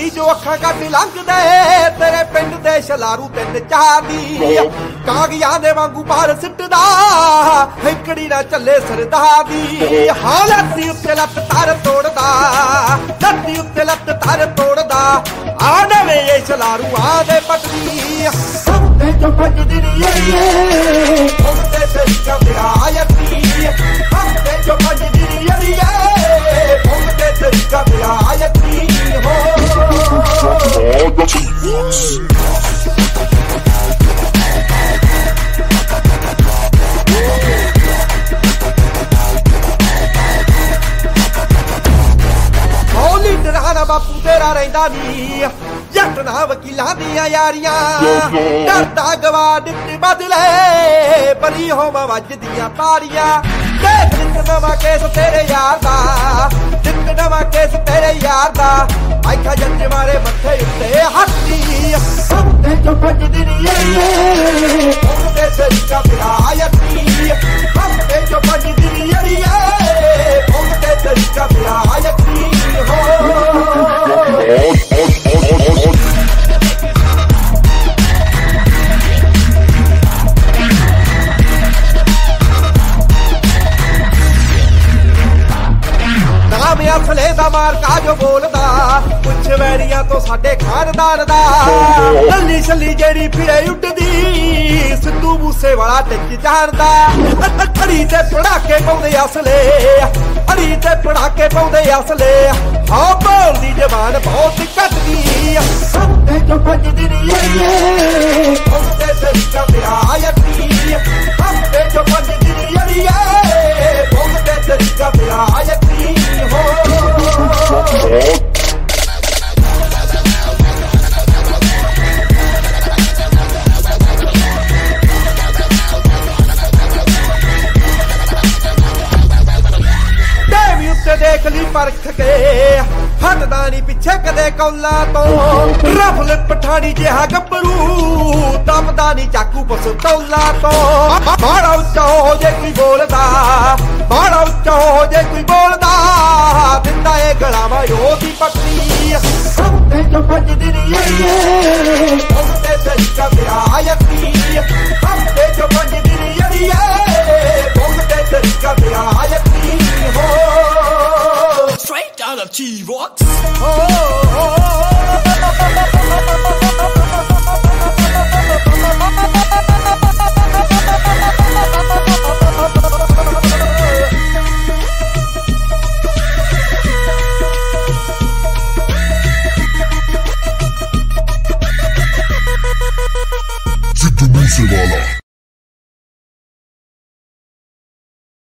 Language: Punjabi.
ਗੱਡੀ ਜੋ ਅੱਖਾਂ ਕੱਢ ਲੰਘਦੇ ਤੇਰੇ ਪਿੰਡ ਦੇ ਛਲਾਰੂ ਤਿੰਨ ਚਾਰ ਦੀ। ਕਾਗਜ਼ਾਂ ਦੇ ਵਾਂਗੂ ਬਾਹਰ ਸਿੱਟਦਾ ਹੈਕੜੀ ਨਾ ਚੱਲੇ ਸਰਦਾਰ ਦੀ। ਹਾਲਤ ਉੱਤੇ ਲੱਤ ਤਾਰ ਤੋੜਦਾ ਲੱਤੀ ਉੱਤੇ ਲੱਤ ਤਾਰ ਤੋੜਦਾ। ਆ ਨਵੇਂ ਇਹ ਛਲਾਰੂ ਆ ਦੇ ਪਟਦੀ ਹੰਦੇ ਜੋ ਭੱਜਦੀ ਨੀ ਏਰੀਏ ਹੰਦੇ ਤੇ ਕਮਰਾ ਆਇਤੀ ਹੰਦੇ ਡਰਾਣਾ ਬਾਪੂ ਤੇਰਾ ਰਹਿੰਦਾ ਨੀ ਜੱਟ ਨਾ ਵਕੀਲਾਂ ਦੀਆਂ ਯਾਰੀਆਂ। ਡਰਦਾ ਗਵਾ ਦਿੱਤੀ ਬਦਲੇ। ਬਰੀ ਹੋਵਾਂ ਵੱਜਦੀਆਂ ਤਾਰੀਆਂ ਦੇਖ ਨਿੱਤ ਨਵਾਂ ਕੇਸ ਤੇਰੇ ਯਾਰ ਦਾ। ਨਿੱਤ ਨਵਾਂ ਕੇਸ ਤੇਰੇ ਯਾਰ ਦਾ। ਆਇਖਾ ਜੱਜ ਮਾਰੇ ਮੱਥੇ ਉੱਤੇ ਹੱਥੀ। ਹੰਦੇ ਚੋਂ ਭੱਜਦੀ ਨੀ ਏਰੀਏ ਹੰਦੇ ਤੇ ਕਬਰਾ ਆਇਤੀ ਨਾਮ ਅਸਲੇ ਦਾ ਮਾਰਕਾ ਜੋ ਬੋਲਦਾ। ਪੁੱਛ ਵੈਰੀਆਂ ਤੋਂ ਸਾਡੇ ਖਾਨਦਾਨ ਦਾ। ਲੱਲੀ ਛੱਲੀ ਜਿਹੜੀ ਫਿਰੇ ਉੱਡਦੀ, ਸਿੱਧੂ ਮੂਸੇ ਵਾਲਾ ਟਿੱਕ ਜਾਣਦਾ। ਅੜੀ ਤੇ ਪੜਾਕੇ ਪਾਉਂਦੇ ਅਸਲੇ, ਅੜੀ ਤੇ ਪੜਾਕੇ ਪਾਉਂਦੇ ਅਸਲੇ। ਹਾਂ ਬੋਲਦੀ ਜਵਾਨ ਦੇਖ ਲਈ ਪਰਖ ਕੇ। ਹਟਦਾ ਨਹੀਂ ਪਿੱਛੇ ਕਦੇ ਕੌਲਾ ਤੋਂ। ਰਫਲ ਪਠਾਣੀ ਜਿਹਾ ਗੱਭਰੂ ਦਮਦਾ ਨਹੀਂ ਚਾਕੂ ਪਸਤੌਲਾ ਤੋਂ। ਬਾੜਾ ਉੱਚਾ ਹੋ ਜੇ ਕੋਈ ਬੋਲਦਾ ਬਾੜਾ ਉੱਚਾ ਹੋ ਜੇ ਕੋਈ ਬੋਲਦਾ। ਦਿੰਦਾ ਏ ਗਲਾਵਾ ਉਹਦੀ ਪੱਟੀ ਹੰਦੇ ਚੋਂ ਭੱਜਦੀ ਨੀ ਏਰੀਏ ਹੰਦੇ ਤੇ T-Vox. Se tu me se